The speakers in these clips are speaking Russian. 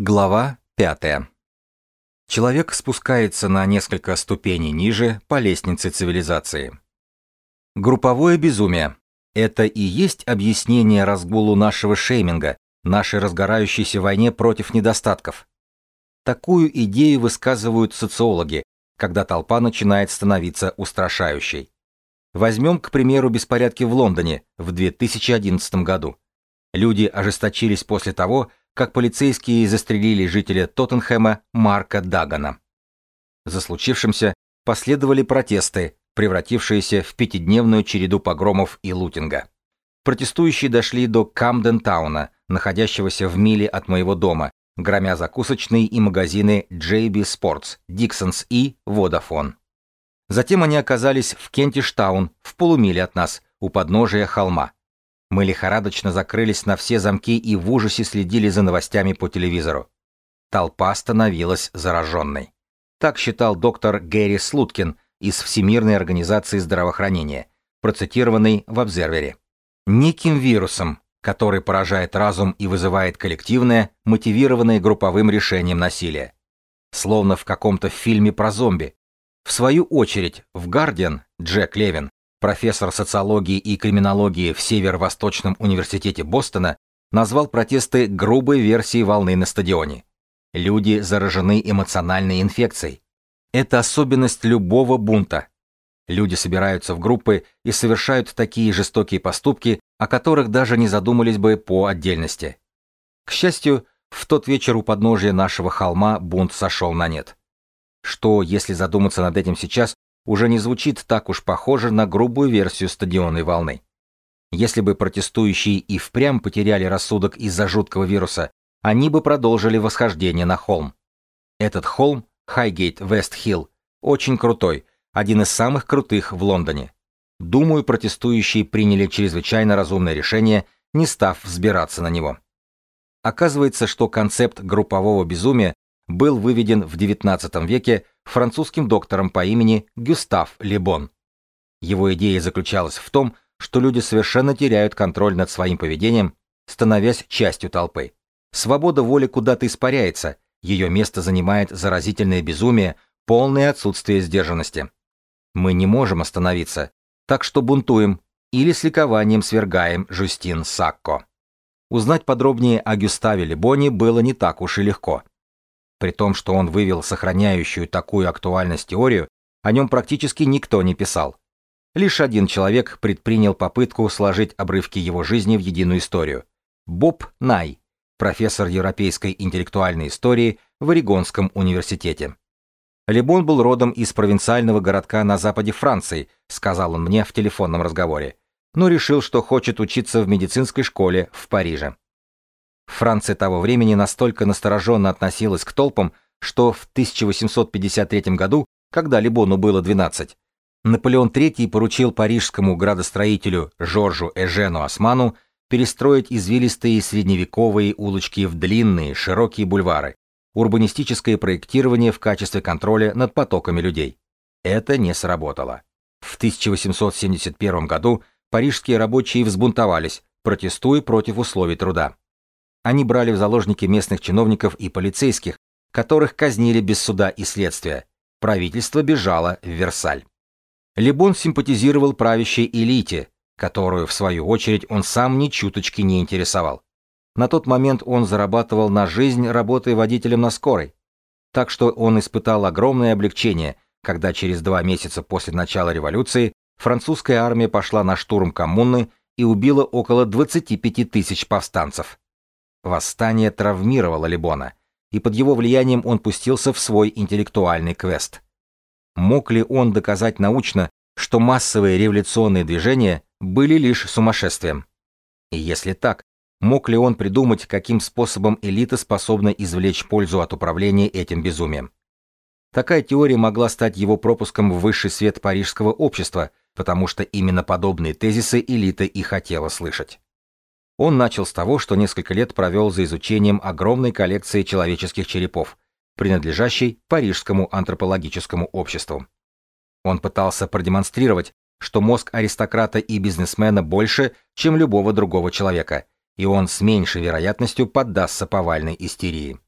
Глава 5. Человек спускается на несколько ступеней ниже по лестнице цивилизации. Групповое безумие – это и есть объяснение разгулу нашего шейминга, нашей разгорающейся войне против недостатков. Такую идею высказывают социологи, когда толпа начинает становиться устрашающей. Возьмем, к примеру, беспорядки в Лондоне в 2011 году. Люди ожесточились после того, как полицейские застрелили жителя Тоттенхэма Марка Дагана. За случившимся последовали протесты, превратившиеся в пятидневную череду погромов и лутинга. Протестующие дошли до Камден-тауна, находящегося в миле от моего дома, громя закусочные и магазины JB Sports, Dixons и Vodafone. Затем они оказались в Кентиштаун, в полумиле от нас, у подножия холма. Мы лихорадочно закрылись на все замки и в ужасе следили за новостями по телевизору. Толпа становилась зараженной. Так считал доктор Гэри Слуткин из Всемирной организации здравоохранения, процитированный в обзервере. Неким вирусом, который поражает разум и вызывает коллективное, мотивированное групповым решением насилия. Словно в каком-то фильме про зомби. В свою очередь, в «Гардиан» Джек Левин профессор социологии и криминологии в Северо-Восточном университете Бостона, назвал протесты грубой версией волны на стадионе. Люди заражены эмоциональной инфекцией. Это особенность любого бунта. Люди собираются в группы и совершают такие жестокие поступки, о которых даже не задумались бы по отдельности. К счастью, в тот вечер у подножия нашего холма бунт сошел на нет. Что, если задуматься над этим сейчас, уже не звучит так уж похоже на грубую версию стадионной волны. Если бы протестующие и впрямь потеряли рассудок из-за жуткого вируса, они бы продолжили восхождение на холм. Этот холм, Хайгейт Вест Хилл, очень крутой, один из самых крутых в Лондоне. Думаю, протестующие приняли чрезвычайно разумное решение, не став взбираться на него. Оказывается, что концепт группового безумия был выведен в XIX веке французским доктором по имени Гюстав Лебон. Его идея заключалась в том, что люди совершенно теряют контроль над своим поведением, становясь частью толпы. Свобода воли куда-то испаряется, ее место занимает заразительное безумие, полное отсутствие сдержанности. Мы не можем остановиться, так что бунтуем или с ликованием свергаем Жюстин Сакко. Узнать подробнее о Гюставе Лебоне было не так уж и легко. При том, что он вывел сохраняющую такую актуальность теорию, о нем практически никто не писал. Лишь один человек предпринял попытку сложить обрывки его жизни в единую историю. Боб Най, профессор европейской интеллектуальной истории в Орегонском университете. Лебон был родом из провинциального городка на западе Франции, сказал он мне в телефонном разговоре, но решил, что хочет учиться в медицинской школе в Париже. Франция того времени настолько настороженно относилась к толпам, что в 1853 году, когда Либону было 12, Наполеон III поручил парижскому градостроителю Жоржу Эжену Осману перестроить извилистые средневековые улочки в длинные, широкие бульвары, урбанистическое проектирование в качестве контроля над потоками людей. Это не сработало. В 1871 году парижские рабочие взбунтовались, протестуя против условий труда. Они брали в заложники местных чиновников и полицейских, которых казнили без суда и следствия. Правительство бежало в Версаль. Лебон симпатизировал правящей элите, которую, в свою очередь, он сам ни чуточки не интересовал. На тот момент он зарабатывал на жизнь, работая водителем на скорой. Так что он испытал огромное облегчение, когда через два месяца после начала революции французская армия пошла на штурм коммуны и убила около 25 тысяч повстанцев. Восстание травмировало Лебона, и под его влиянием он пустился в свой интеллектуальный квест. Мог ли он доказать научно, что массовые революционные движения были лишь сумасшествием? И если так, мог ли он придумать, каким способом элита способна извлечь пользу от управления этим безумием? Такая теория могла стать его пропуском в высший свет парижского общества, потому что именно подобные тезисы элита и хотела слышать. Он начал с того, что несколько лет провел за изучением огромной коллекции человеческих черепов, принадлежащей Парижскому антропологическому обществу. Он пытался продемонстрировать, что мозг аристократа и бизнесмена больше, чем любого другого человека, и он с меньшей вероятностью поддастся повальной истерии.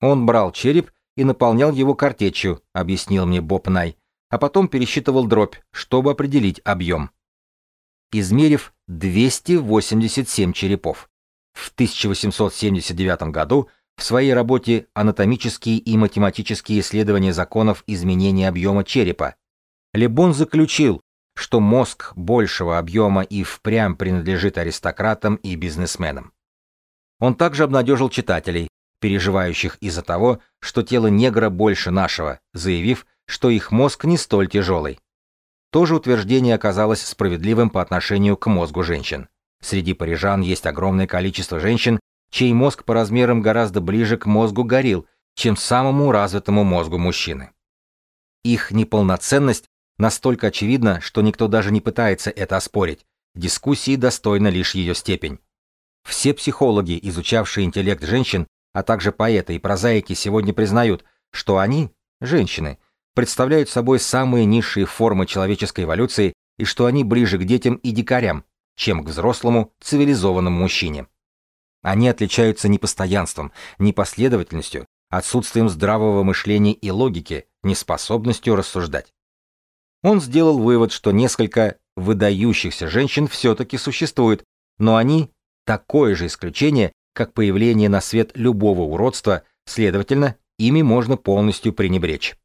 Он брал череп и наполнял его картечью, объяснил мне Боб Най, а потом пересчитывал дробь, чтобы определить объем. Измерив 287 черепов. В 1879 году в своей работе «Анатомические и математические исследования законов изменения объема черепа» Лебон заключил, что мозг большего объема и впрямь принадлежит аристократам и бизнесменам. Он также обнадежил читателей, переживающих из-за того, что тело негра больше нашего, заявив, что их мозг не столь тяжелый. То же утверждение оказалось справедливым по отношению к мозгу женщин. Среди парижан есть огромное количество женщин, чей мозг по размерам гораздо ближе к мозгу горилл, чем самому развитому мозгу мужчины. Их неполноценность настолько очевидна, что никто даже не пытается это оспорить. Дискуссии достойна лишь ее степень. Все психологи, изучавшие интеллект женщин, а также поэты и прозаики сегодня признают, что они, женщины, представляют собой самые низшие формы человеческой эволюции и что они ближе к детям и дикарям, чем к взрослому цивилизованному мужчине. Они отличаются непостоянством, непоследовательностью, отсутствием здравого мышления и логики, неспособностью рассуждать. Он сделал вывод, что несколько выдающихся женщин все-таки существует, но они такое же исключение, как появление на свет любого уродства, следовательно, ими можно полностью пренебречь.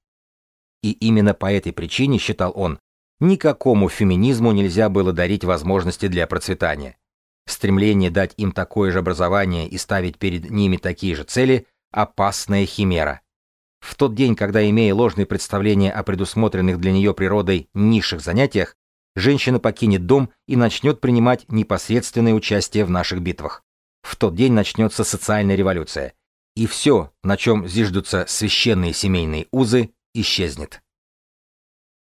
И именно по этой причине, считал он, никакому феминизму нельзя было дарить возможности для процветания. Стремление дать им такое же образование и ставить перед ними такие же цели – опасная химера. В тот день, когда, имея ложные представления о предусмотренных для нее природой низших занятиях, женщина покинет дом и начнет принимать непосредственное участие в наших битвах. В тот день начнется социальная революция. И все, на чем зиждутся священные семейные узы, исчезнет.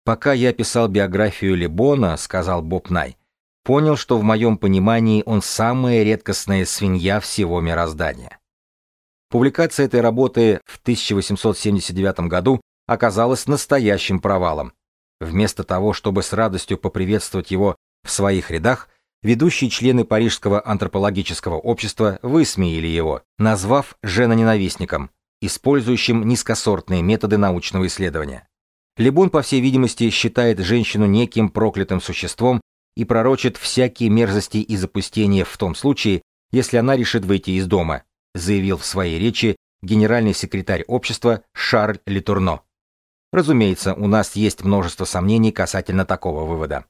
Пока я писал биографию Лебона, сказал Боб Най, понял, что в моем понимании он самая редкостная свинья всего мироздания. Публикация этой работы в 1879 году оказалась настоящим провалом. Вместо того, чтобы с радостью поприветствовать его в своих рядах, ведущие члены Парижского антропологического общества высмеяли его, назвав женоненавистником, использующим низкосортные методы научного исследования. Лебон, по всей видимости, считает женщину неким проклятым существом и пророчит всякие мерзости и запустения в том случае, если она решит выйти из дома, заявил в своей речи генеральный секретарь общества Шарль Литурно. Разумеется, у нас есть множество сомнений касательно такого вывода.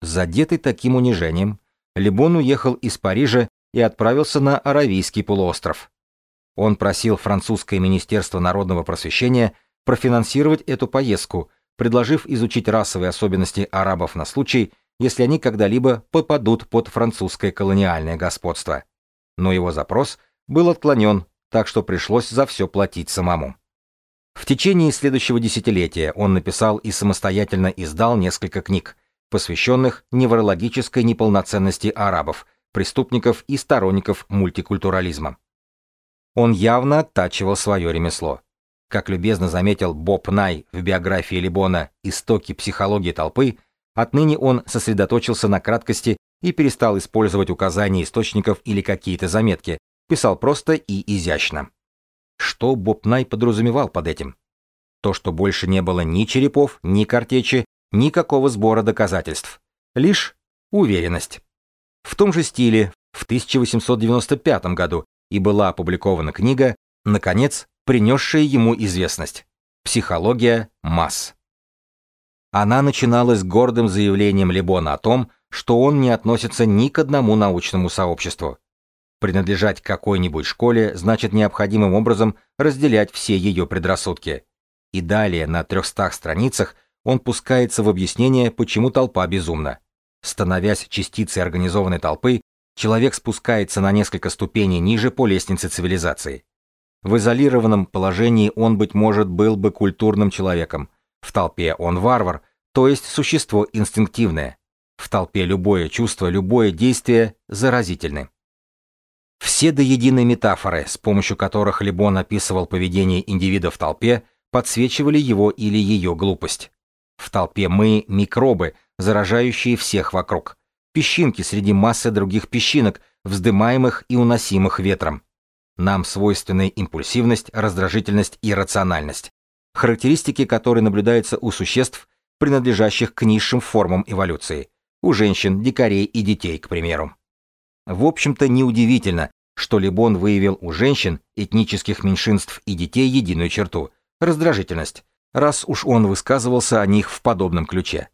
Задетый таким унижением, Лебон уехал из Парижа и отправился на Аравийский полуостров. Он просил французское министерство народного просвещения профинансировать эту поездку, предложив изучить расовые особенности арабов на случай, если они когда-либо попадут под французское колониальное господство. Но его запрос был отклонен, так что пришлось за все платить самому. В течение следующего десятилетия он написал и самостоятельно издал несколько книг, посвященных неврологической неполноценности арабов, преступников и сторонников мультикультурализма. Он явно оттачивал свое ремесло. Как любезно заметил Боб Най в биографии Либона «Истоки психологии толпы», отныне он сосредоточился на краткости и перестал использовать указания источников или какие-то заметки, писал просто и изящно. Что Боб Най подразумевал под этим? То, что больше не было ни черепов, ни картечи, никакого сбора доказательств. Лишь уверенность. В том же стиле в 1895 году и была опубликована книга, наконец, принесшая ему известность. Психология масс. Она начиналась гордым заявлением Лебона о том, что он не относится ни к одному научному сообществу. Принадлежать какой-нибудь школе значит необходимым образом разделять все ее предрассудки. И далее на 300 страницах он пускается в объяснение, почему толпа безумна. Становясь частицей организованной толпы, человек спускается на несколько ступеней ниже по лестнице цивилизации. В изолированном положении он, быть может, был бы культурным человеком. В толпе он варвар, то есть существо инстинктивное. В толпе любое чувство, любое действие заразительны. Все до единой метафоры, с помощью которых Лебон описывал поведение индивида в толпе, подсвечивали его или ее глупость. В толпе мы – микробы, заражающие всех вокруг. Песчинки среди массы других песчинок, вздымаемых и уносимых ветром. Нам свойственны импульсивность, раздражительность и рациональность. Характеристики, которые наблюдаются у существ, принадлежащих к низшим формам эволюции. У женщин, дикарей и детей, к примеру. В общем-то, неудивительно, что Лебон выявил у женщин, этнических меньшинств и детей единую черту – раздражительность, раз уж он высказывался о них в подобном ключе.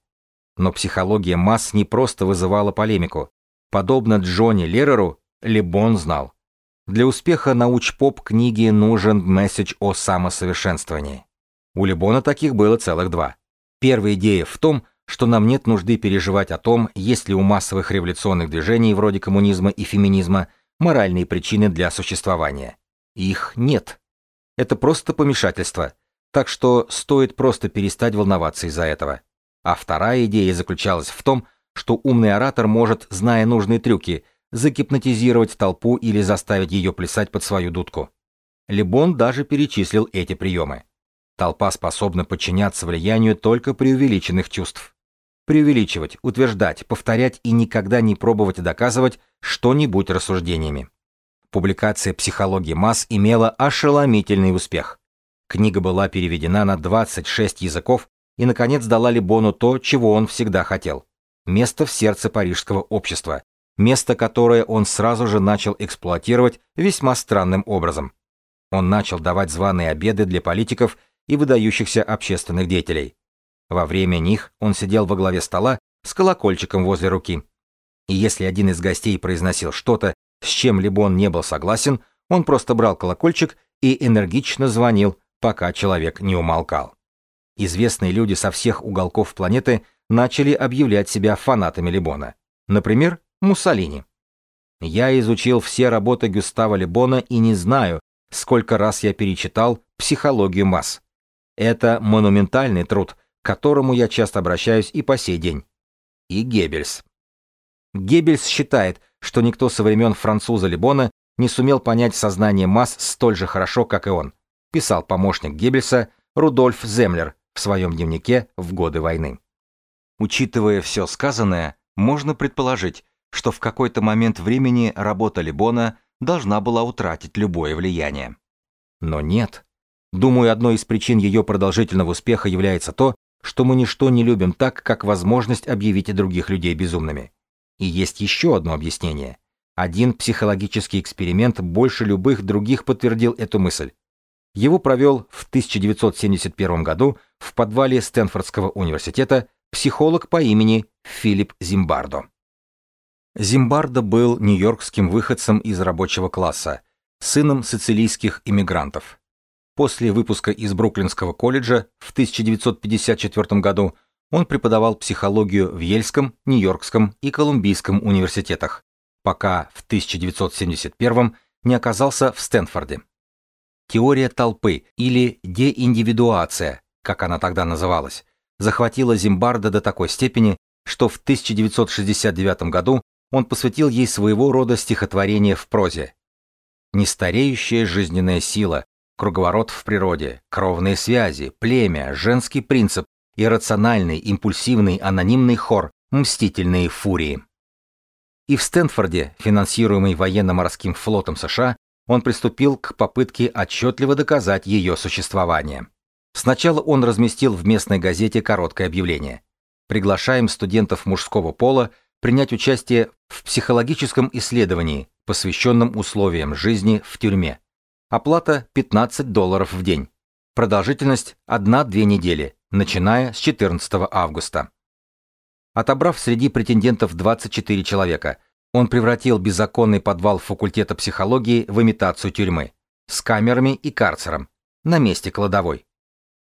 Но психология масс не просто вызывала полемику. Подобно Джонни Лереру, Лебон знал. Для успеха науч-поп книги нужен месседж о самосовершенствовании. У Лебона таких было целых два. Первая идея в том, что нам нет нужды переживать о том, есть ли у массовых революционных движений вроде коммунизма и феминизма моральные причины для существования. Их нет. Это просто помешательство. Так что стоит просто перестать волноваться из-за этого. А вторая идея заключалась в том, что умный оратор может, зная нужные трюки, загипнотизировать толпу или заставить ее плясать под свою дудку. Лебон даже перечислил эти приемы. Толпа способна подчиняться влиянию только преувеличенных чувств. Преувеличивать, утверждать, повторять и никогда не пробовать доказывать что-нибудь рассуждениями. Публикация «Психологии масс» имела ошеломительный успех. Книга была переведена на 26 языков и, наконец, дала Лебону то, чего он всегда хотел. Место в сердце парижского общества. Место, которое он сразу же начал эксплуатировать весьма странным образом. Он начал давать званые обеды для политиков и выдающихся общественных деятелей. Во время них он сидел во главе стола с колокольчиком возле руки. И если один из гостей произносил что-то, с чем либо он не был согласен, он просто брал колокольчик и энергично звонил, пока человек не умолкал. Известные люди со всех уголков планеты начали объявлять себя фанатами Либона. Например, Муссолини. Я изучил все работы Гюстава Либона и не знаю, сколько раз я перечитал «Психологию масс». Это монументальный труд, к которому я часто обращаюсь и по сей день. И Геббельс. Геббельс считает, что никто со времен француза Лебона не сумел понять сознание масс столь же хорошо, как и он, писал помощник Геббельса Рудольф Землер в своем дневнике в годы войны. Учитывая все сказанное, можно предположить, что в какой-то момент времени работа Лебона должна была утратить любое влияние. Но нет. Думаю, одной из причин ее продолжительного успеха является то, что мы ничто не любим так, как возможность объявить других людей безумными. И есть еще одно объяснение. Один психологический эксперимент больше любых других подтвердил эту мысль. Его провел в 1971 году в подвале Стэнфордского университета психолог по имени Филипп Зимбардо. Зимбардо был нью-йоркским выходцем из рабочего класса, сыном сицилийских иммигрантов. После выпуска из Бруклинского колледжа в 1954 году он преподавал психологию в Ельском, Нью-Йоркском и Колумбийском университетах, пока в 1971 не оказался в Стэнфорде. Теория толпы или деиндивидуация, как она тогда называлась, захватила Зимбарда до такой степени, что в 1969 году он посвятил ей своего рода стихотворение в прозе. Нестареющая жизненная сила, круговорот в природе, кровные связи, племя, женский принцип, иррациональный, импульсивный, анонимный хор, мстительные фурии. И в Стэнфорде, финансируемый военно-морским флотом США, он приступил к попытке отчетливо доказать ее существование. Сначала он разместил в местной газете короткое объявление. Приглашаем студентов мужского пола принять участие в психологическом исследовании, посвященном условиям жизни в тюрьме. Оплата 15 долларов в день. Продолжительность 1-2 недели, начиная с 14 августа. Отобрав среди претендентов 24 человека, он превратил беззаконный подвал факультета психологии в имитацию тюрьмы, с камерами и карцером, на месте кладовой.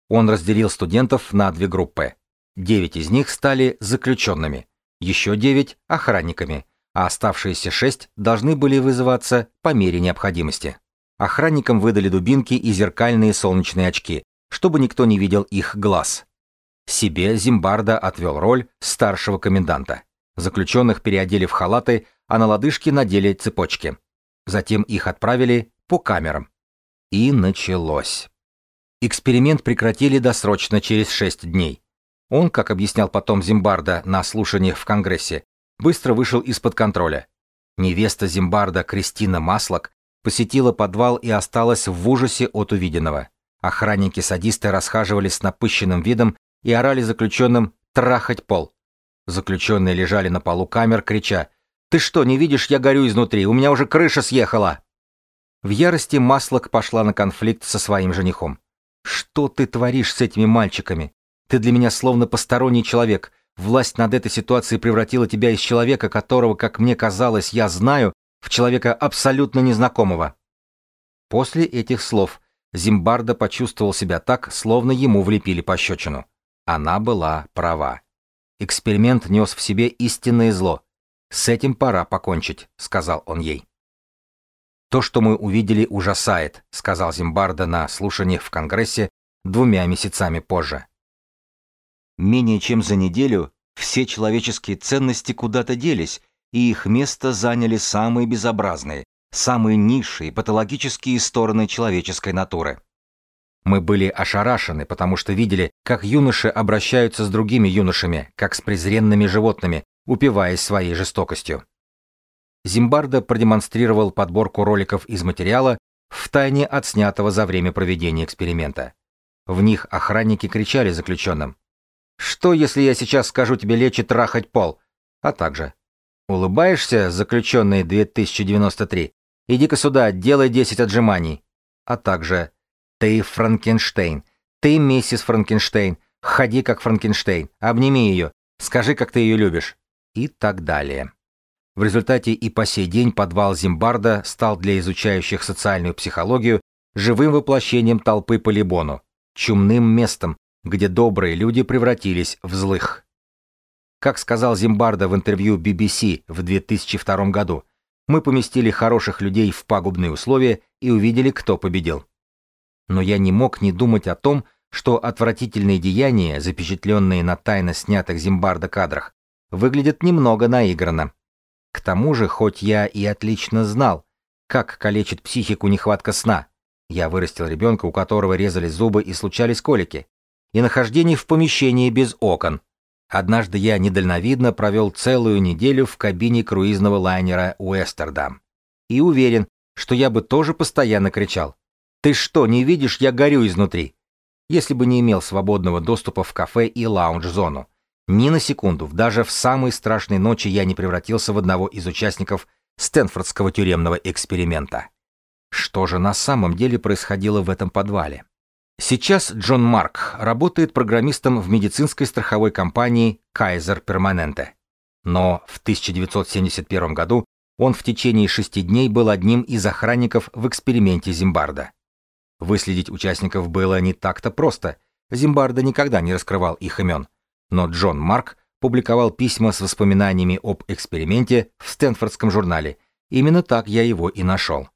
Он разделил студентов на две группы. Девять из них стали заключенными, еще девять – охранниками, а оставшиеся шесть должны были вызываться по мере необходимости. Охранникам выдали дубинки и зеркальные солнечные очки, чтобы никто не видел их глаз. Себе Зимбарда отвел роль старшего коменданта. Заключенных переодели в халаты, а на лодыжки надели цепочки. Затем их отправили по камерам. И началось. Эксперимент прекратили досрочно через шесть дней. Он, как объяснял потом Зимбарда на слушаниях в Конгрессе, быстро вышел из-под контроля. Невеста Зимбарда Кристина Маслак посетила подвал и осталась в ужасе от увиденного. Охранники-садисты расхаживали с напыщенным видом и орали заключенным «трахать пол». Заключенные лежали на полу камер, крича «Ты что, не видишь, я горю изнутри, у меня уже крыша съехала!» В ярости Маслок пошла на конфликт со своим женихом. «Что ты творишь с этими мальчиками? Ты для меня словно посторонний человек. Власть над этой ситуацией превратила тебя из человека, которого, как мне казалось, я знаю, в человека абсолютно незнакомого». После этих слов Зимбарда почувствовал себя так, словно ему влепили пощечину. Она была права. Эксперимент нес в себе истинное зло. «С этим пора покончить», — сказал он ей. «То, что мы увидели, ужасает», — сказал Зимбарда на слушаниях в Конгрессе двумя месяцами позже. Менее чем за неделю все человеческие ценности куда-то делись, и их место заняли самые безобразные, самые низшие патологические стороны человеческой натуры. Мы были ошарашены, потому что видели, как юноши обращаются с другими юношами, как с презренными животными, упиваясь своей жестокостью. Зимбарда продемонстрировал подборку роликов из материала, втайне отснятого за время проведения эксперимента. В них охранники кричали заключенным. «Что, если я сейчас скажу тебе лечь и трахать пол?» А также «Улыбаешься, заключенный 2093? Иди-ка сюда, делай 10 отжиманий». А также «Ты Франкенштейн, ты миссис Франкенштейн, ходи как Франкенштейн, обними ее, скажи, как ты ее любишь» и так далее. В результате и по сей день подвал Зимбарда стал для изучающих социальную психологию живым воплощением толпы по Либону, чумным местом, где добрые люди превратились в злых. Как сказал Зимбарда в интервью BBC в 2002 году, мы поместили хороших людей в пагубные условия и увидели, кто победил. Но я не мог не думать о том, что отвратительные деяния, запечатленные на тайно снятых Зимбарда кадрах, выглядят немного наигранно. К тому же, хоть я и отлично знал, как калечит психику нехватка сна, я вырастил ребенка, у которого резались зубы и случались колики, и нахождение в помещении без окон, Однажды я недальновидно провел целую неделю в кабине круизного лайнера «Уэстердам». И уверен, что я бы тоже постоянно кричал. «Ты что, не видишь, я горю изнутри?» Если бы не имел свободного доступа в кафе и лаунж-зону. Ни на секунду, даже в самые страшные ночи я не превратился в одного из участников Стэнфордского тюремного эксперимента. Что же на самом деле происходило в этом подвале? Сейчас Джон Марк работает программистом в медицинской страховой компании Kaiser Permanente. Но в 1971 году он в течение шести дней был одним из охранников в эксперименте Зимбарда. Выследить участников было не так-то просто, Зимбарда никогда не раскрывал их имен. Но Джон Марк публиковал письма с воспоминаниями об эксперименте в Стэнфордском журнале. Именно так я его и нашел.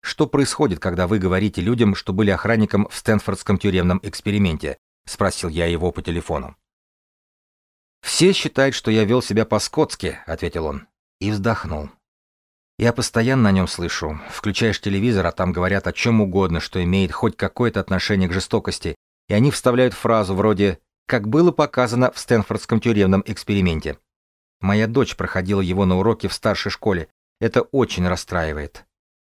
Что происходит, когда вы говорите людям, что были охранником в Стэнфордском тюремном эксперименте? Спросил я его по телефону. Все считают, что я вел себя по-скотски, ответил он. И вздохнул. Я постоянно на нем слышу. Включаешь телевизор, а там говорят о чем угодно, что имеет хоть какое-то отношение к жестокости, и они вставляют фразу вроде «как было показано в Стэнфордском тюремном эксперименте». Моя дочь проходила его на уроке в старшей школе. Это очень расстраивает.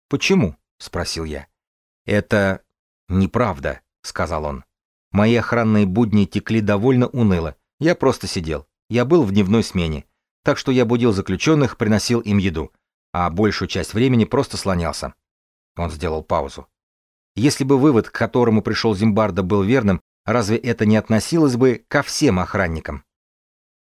«Почему?» — спросил я. «Это неправда», — сказал он. «Мои охранные будни текли довольно уныло. Я просто сидел. Я был в дневной смене. Так что я будил заключенных, приносил им еду. А большую часть времени просто слонялся». Он сделал паузу. Если бы вывод, к которому пришел Зимбарда, был верным, разве это не относилось бы ко всем охранникам?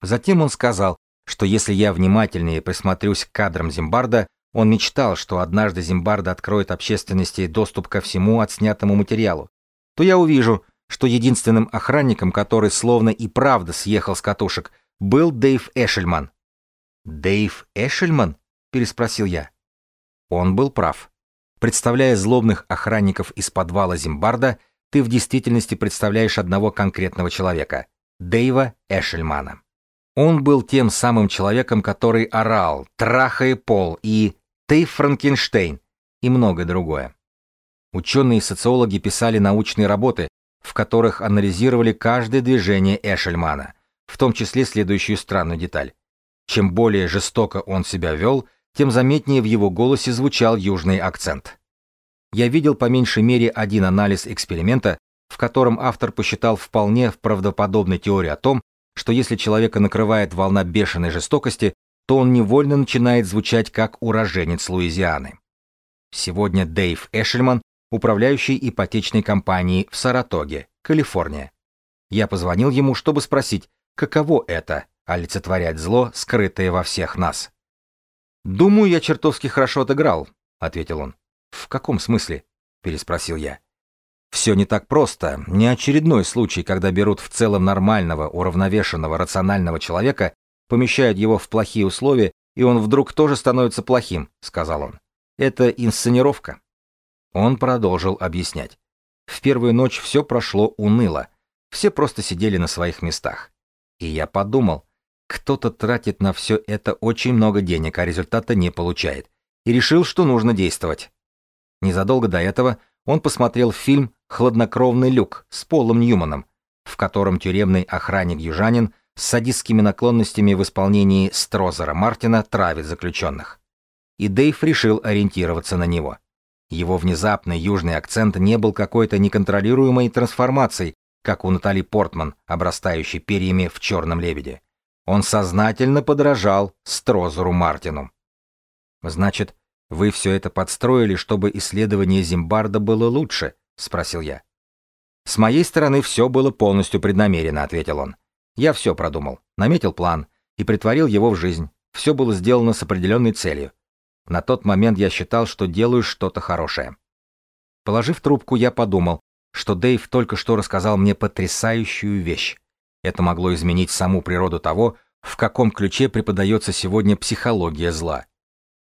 Затем он сказал, что если я внимательнее присмотрюсь к кадрам Зимбарда, он мечтал, что однажды Зимбарда откроет общественности доступ ко всему отснятому материалу. То я увижу, что единственным охранником, который словно и правда съехал с катушек, был Дэйв Эшельман. «Дэйв Эшельман?» – переспросил я. Он был прав. Представляя злобных охранников из подвала Зимбарда, ты в действительности представляешь одного конкретного человека – Дэйва Эшельмана. Он был тем самым человеком, который орал, трахая пол и ты Франкенштейн и многое другое. Ученые и социологи писали научные работы, в которых анализировали каждое движение Эшельмана, в том числе следующую странную деталь. Чем более жестоко он себя вел, тем заметнее в его голосе звучал южный акцент. Я видел по меньшей мере один анализ эксперимента, в котором автор посчитал вполне правдоподобной теорию о том, что если человека накрывает волна бешеной жестокости, то он невольно начинает звучать как уроженец Луизианы. Сегодня Дэйв Эшельман, управляющий ипотечной компанией в Саратоге, Калифорния. Я позвонил ему, чтобы спросить, каково это — олицетворять зло, скрытое во всех нас. «Думаю, я чертовски хорошо отыграл», — ответил он. «В каком смысле?» — переспросил я. Все не так просто. Не очередной случай, когда берут в целом нормального, уравновешенного, рационального человека, помещают его в плохие условия, и он вдруг тоже становится плохим, сказал он. Это инсценировка. Он продолжил объяснять. В первую ночь все прошло уныло. Все просто сидели на своих местах. И я подумал, кто-то тратит на все это очень много денег, а результата не получает. И решил, что нужно действовать. Незадолго до этого он посмотрел фильм «Хладнокровный люк» с Полом Ньюманом, в котором тюремный охранник-южанин с садистскими наклонностями в исполнении Строзера Мартина травит заключенных. И Дейв решил ориентироваться на него. Его внезапный южный акцент не был какой-то неконтролируемой трансформацией, как у Натали Портман, обрастающей перьями в «Черном лебеде». Он сознательно подражал Строзеру Мартину. Значит, вы все это подстроили, чтобы исследование Зимбарда было лучше, спросил я. С моей стороны все было полностью преднамеренно, ответил он. Я все продумал, наметил план и притворил его в жизнь. Все было сделано с определенной целью. На тот момент я считал, что делаю что-то хорошее. Положив трубку, я подумал, что Дэйв только что рассказал мне потрясающую вещь. Это могло изменить саму природу того, в каком ключе преподается сегодня психология зла.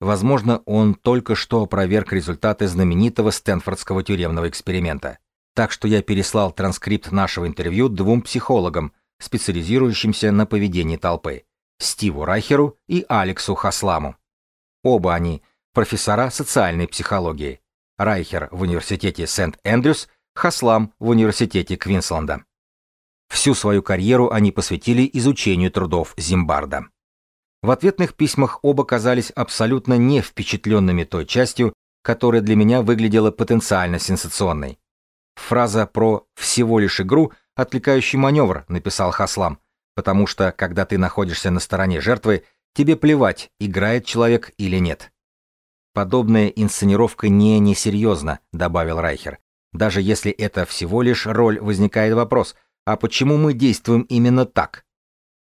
Возможно, он только что опроверг результаты знаменитого Стэнфордского тюремного эксперимента. Так что я переслал транскрипт нашего интервью двум психологам, специализирующимся на поведении толпы – Стиву Райхеру и Алексу Хасламу. Оба они – профессора социальной психологии. Райхер в университете Сент-Эндрюс, Хаслам в университете Квинсленда. Всю свою карьеру они посвятили изучению трудов Зимбарда. В ответных письмах оба казались абсолютно не впечатленными той частью, которая для меня выглядела потенциально сенсационной. Фраза про «всего лишь игру» — отвлекающий маневр, написал Хаслам, потому что, когда ты находишься на стороне жертвы, тебе плевать, играет человек или нет. Подобная инсценировка не несерьезна, добавил Райхер. Даже если это всего лишь роль, возникает вопрос, а почему мы действуем именно так?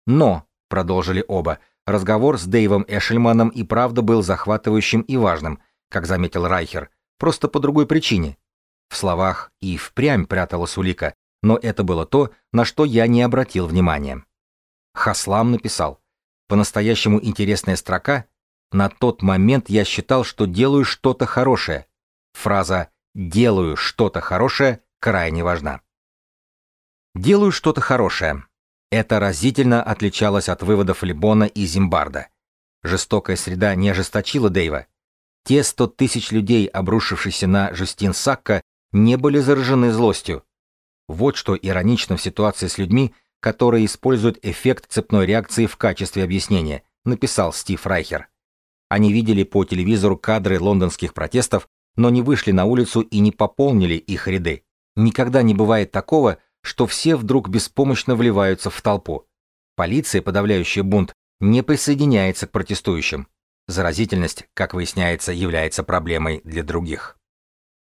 Но, продолжили оба, — Разговор с Дэйвом Эшельманом и правда был захватывающим и важным, как заметил Райхер, просто по другой причине. В словах и впрямь пряталась улика, но это было то, на что я не обратил внимания. Хаслам написал, по-настоящему интересная строка, на тот момент я считал, что делаю что-то хорошее. Фраза «делаю что-то хорошее» крайне важна. Делаю что-то хорошее. Это разительно отличалось от выводов Либона и Зимбарда. Жестокая среда не ожесточила Дэйва. Те сто тысяч людей, обрушившиеся на Жустин Сакка, не были заражены злостью. Вот что иронично в ситуации с людьми, которые используют эффект цепной реакции в качестве объяснения, написал Стив Райхер. Они видели по телевизору кадры лондонских протестов, но не вышли на улицу и не пополнили их ряды. Никогда не бывает такого, что все вдруг беспомощно вливаются в толпу. Полиция, подавляющая бунт, не присоединяется к протестующим. Заразительность, как выясняется, является проблемой для других.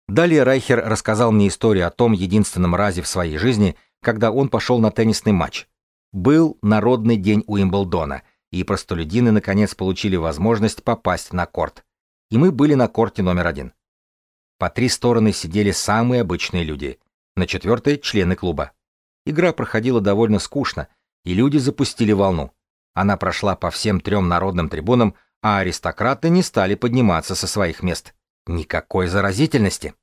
Далее Райхер рассказал мне историю о том единственном разе в своей жизни, когда он пошел на теннисный матч. Был народный день Уимблдона, и простолюдины наконец получили возможность попасть на корт. И мы были на корте номер один. По три стороны сидели самые обычные люди на четвертой — члены клуба. Игра проходила довольно скучно, и люди запустили волну. Она прошла по всем трем народным трибунам, а аристократы не стали подниматься со своих мест. Никакой заразительности.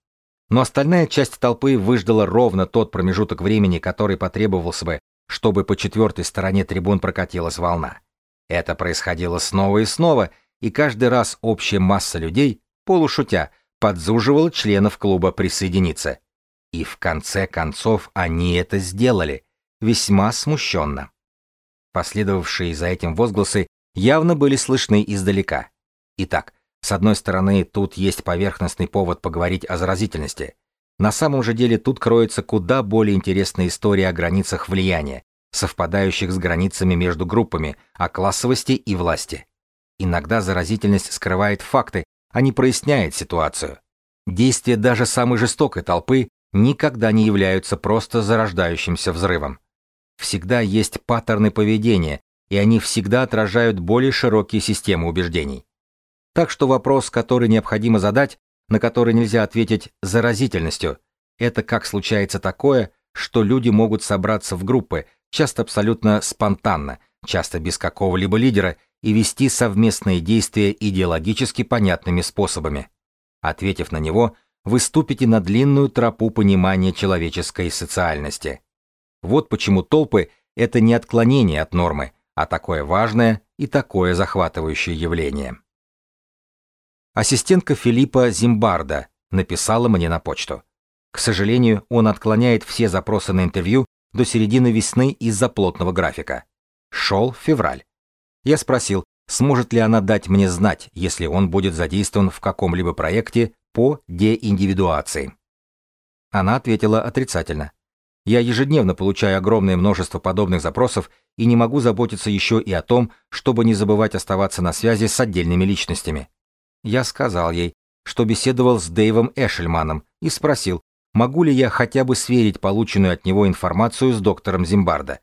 Но остальная часть толпы выждала ровно тот промежуток времени, который потребовался бы, чтобы по четвертой стороне трибун прокатилась волна. Это происходило снова и снова, и каждый раз общая масса людей, полушутя, подзуживала членов клуба присоединиться. И в конце концов они это сделали, весьма смущенно. Последовавшие за этим возгласы явно были слышны издалека. Итак, с одной стороны, тут есть поверхностный повод поговорить о заразительности. На самом же деле тут кроется куда более интересная история о границах влияния, совпадающих с границами между группами, о классовости и власти. Иногда заразительность скрывает факты, а не проясняет ситуацию. Действия даже самой жестокой толпы никогда не являются просто зарождающимся взрывом. Всегда есть паттерны поведения, и они всегда отражают более широкие системы убеждений. Так что вопрос, который необходимо задать, на который нельзя ответить заразительностью, это как случается такое, что люди могут собраться в группы, часто абсолютно спонтанно, часто без какого-либо лидера, и вести совместные действия идеологически понятными способами. Ответив на него, вы ступите на длинную тропу понимания человеческой социальности. Вот почему толпы — это не отклонение от нормы, а такое важное и такое захватывающее явление. Ассистентка Филиппа Зимбарда написала мне на почту. К сожалению, он отклоняет все запросы на интервью до середины весны из-за плотного графика. Шел февраль. Я спросил, сможет ли она дать мне знать, если он будет задействован в каком-либо проекте по деиндивидуации. Она ответила отрицательно. Я ежедневно получаю огромное множество подобных запросов и не могу заботиться еще и о том, чтобы не забывать оставаться на связи с отдельными личностями. Я сказал ей, что беседовал с Дэйвом Эшельманом и спросил, могу ли я хотя бы сверить полученную от него информацию с доктором Зимбарда.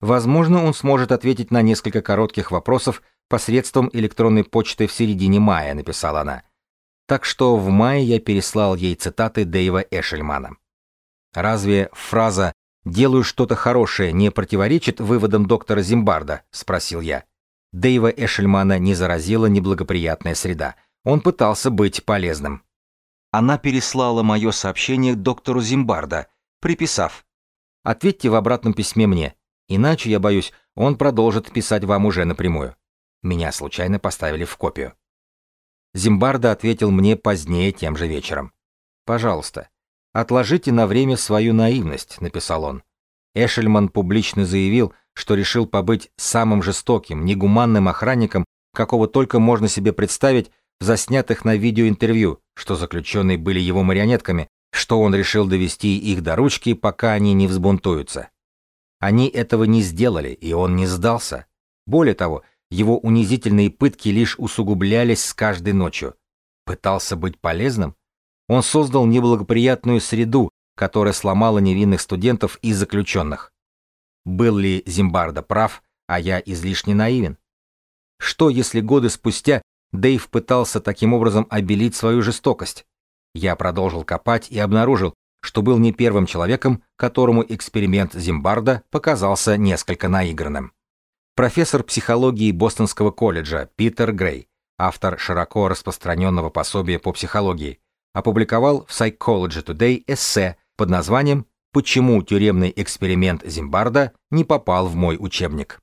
Возможно, он сможет ответить на несколько коротких вопросов посредством электронной почты в середине мая, написала она. Так что в мае я переслал ей цитаты Дэйва Эшельмана. Разве фраза «делаю что-то хорошее» не противоречит выводам доктора Зимбарда? спросил я. Дэйва Эшельмана не заразила неблагоприятная среда. Он пытался быть полезным. Она переслала мое сообщение доктору Зимбарда, приписав «Ответьте в обратном письме мне, иначе, я боюсь, он продолжит писать вам уже напрямую». Меня случайно поставили в копию. Зимбарда ответил мне позднее тем же вечером. «Пожалуйста, отложите на время свою наивность», — написал он. Эшельман публично заявил, что решил побыть самым жестоким, негуманным охранником, какого только можно себе представить в заснятых на видео интервью, что заключенные были его марионетками, что он решил довести их до ручки, пока они не взбунтуются. Они этого не сделали, и он не сдался. Более того, его унизительные пытки лишь усугублялись с каждой ночью. Пытался быть полезным? Он создал неблагоприятную среду, которая сломала невинных студентов и заключенных. Был ли Зимбарда прав, а я излишне наивен? Что, если годы спустя Дэйв пытался таким образом обелить свою жестокость. Я продолжил копать и обнаружил, что был не первым человеком, которому эксперимент Зимбарда показался несколько наигранным. Профессор психологии Бостонского колледжа Питер Грей, автор широко распространенного пособия по психологии, опубликовал в Psychology Today эссе под названием «Почему тюремный эксперимент Зимбарда не попал в мой учебник».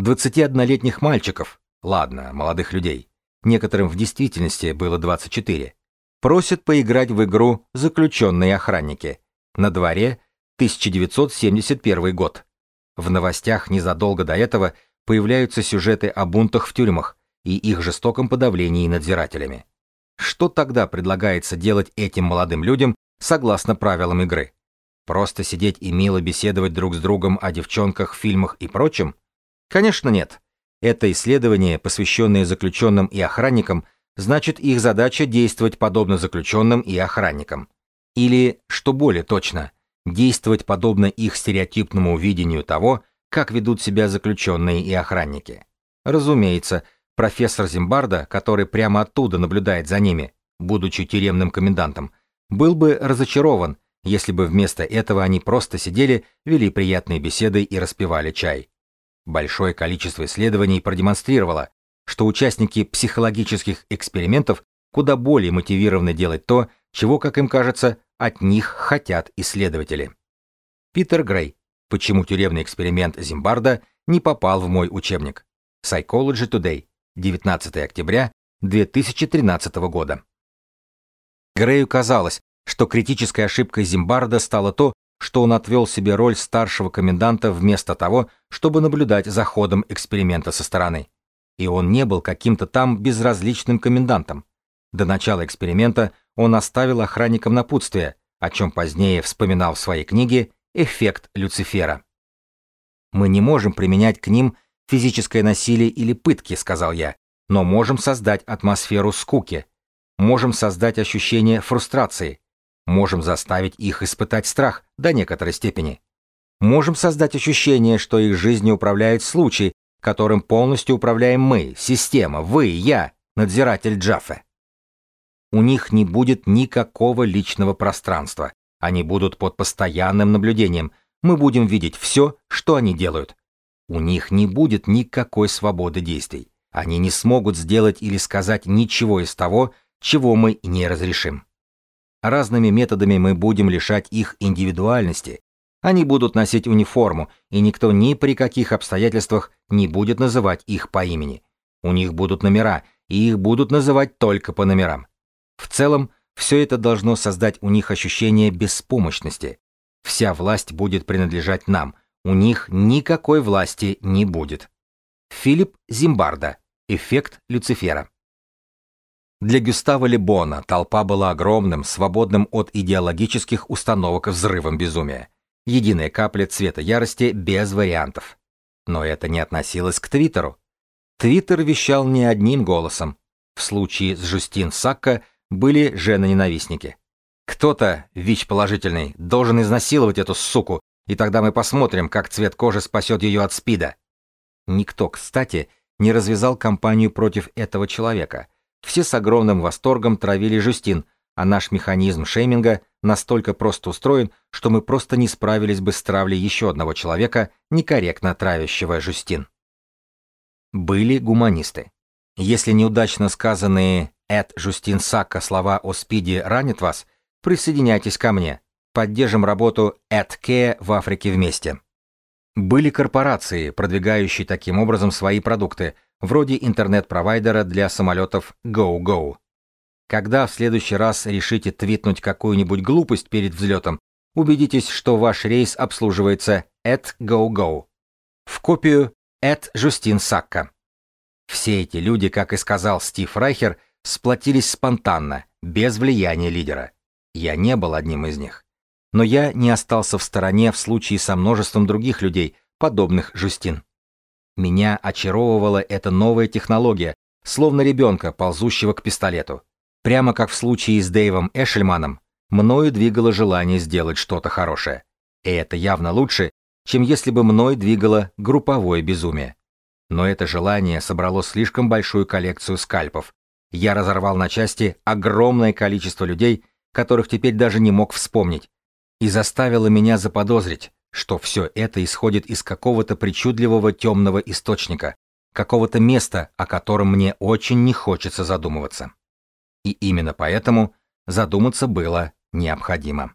21-летних мальчиков, ладно, молодых людей, некоторым в действительности было 24, просят поиграть в игру «Заключенные охранники». На дворе 1971 год. В новостях незадолго до этого появляются сюжеты о бунтах в тюрьмах и их жестоком подавлении надзирателями. Что тогда предлагается делать этим молодым людям согласно правилам игры? Просто сидеть и мило беседовать друг с другом о девчонках, фильмах и прочем? Конечно, нет. Это исследование, посвященное заключенным и охранникам, значит их задача действовать подобно заключенным и охранникам. Или, что более точно, действовать подобно их стереотипному видению того, как ведут себя заключенные и охранники. Разумеется, профессор Зимбарда, который прямо оттуда наблюдает за ними, будучи тюремным комендантом, был бы разочарован, если бы вместо этого они просто сидели, вели приятные беседы и распивали чай. Большое количество исследований продемонстрировало, что участники психологических экспериментов куда более мотивированы делать то, чего, как им кажется, от них хотят исследователи. Питер Грей. Почему тюремный эксперимент Зимбарда не попал в мой учебник? Psychology Today. 19 октября 2013 года. Грею казалось, что критической ошибкой Зимбарда стало то, что он отвел себе роль старшего коменданта вместо того, чтобы наблюдать за ходом эксперимента со стороны. и он не был каким-то там безразличным комендантом. До начала эксперимента он оставил охранникам напутствие, о чем позднее вспоминал в своей книге «Эффект Люцифера». «Мы не можем применять к ним физическое насилие или пытки», — сказал я, «но можем создать атмосферу скуки, можем создать ощущение фрустрации, можем заставить их испытать страх до некоторой степени. Можем создать ощущение, что их жизнью управляет случай, которым полностью управляем мы, система, вы, я, надзиратель Джаффе. У них не будет никакого личного пространства. Они будут под постоянным наблюдением. Мы будем видеть все, что они делают. У них не будет никакой свободы действий. Они не смогут сделать или сказать ничего из того, чего мы не разрешим. Разными методами мы будем лишать их индивидуальности. Они будут носить униформу, и никто ни при каких обстоятельствах не будет называть их по имени. У них будут номера, и их будут называть только по номерам. В целом, все это должно создать у них ощущение беспомощности. Вся власть будет принадлежать нам, у них никакой власти не будет. Филипп Зимбарда. Эффект Люцифера. Для Гюстава Лебона толпа была огромным, свободным от идеологических установок взрывом безумия. Единая капля цвета ярости без вариантов. Но это не относилось к Твиттеру. Твиттер вещал не одним голосом. В случае с Жустин Сакко были жены-ненавистники. Кто-то, ВИЧ положительный, должен изнасиловать эту суку, и тогда мы посмотрим, как цвет кожи спасет ее от СПИДа. Никто, кстати, не развязал кампанию против этого человека – все с огромным восторгом травили Жюстин, а наш механизм шейминга настолько просто устроен, что мы просто не справились бы с травлей еще одного человека, некорректно травящего Жюстин. Были гуманисты. Если неудачно сказанные «Эд Жустин Сакка» слова о СПИДе ранят вас, присоединяйтесь ко мне. Поддержим работу Эд Ке в Африке вместе. Были корпорации, продвигающие таким образом свои продукты, вроде интернет-провайдера для самолетов GoGo. Когда в следующий раз решите твитнуть какую-нибудь глупость перед взлетом, убедитесь, что ваш рейс обслуживается at GoGo. В копию at Жустин Сакка. Все эти люди, как и сказал Стив Райхер, сплотились спонтанно, без влияния лидера. Я не был одним из них. Но я не остался в стороне в случае со множеством других людей, подобных Жустин. Меня очаровывала эта новая технология, словно ребенка, ползущего к пистолету. Прямо как в случае с Дэйвом Эшельманом, мною двигало желание сделать что-то хорошее. И это явно лучше, чем если бы мной двигало групповое безумие. Но это желание собрало слишком большую коллекцию скальпов. Я разорвал на части огромное количество людей, которых теперь даже не мог вспомнить, и заставило меня заподозрить, что все это исходит из какого-то причудливого темного источника, какого-то места, о котором мне очень не хочется задумываться. И именно поэтому задуматься было необходимо.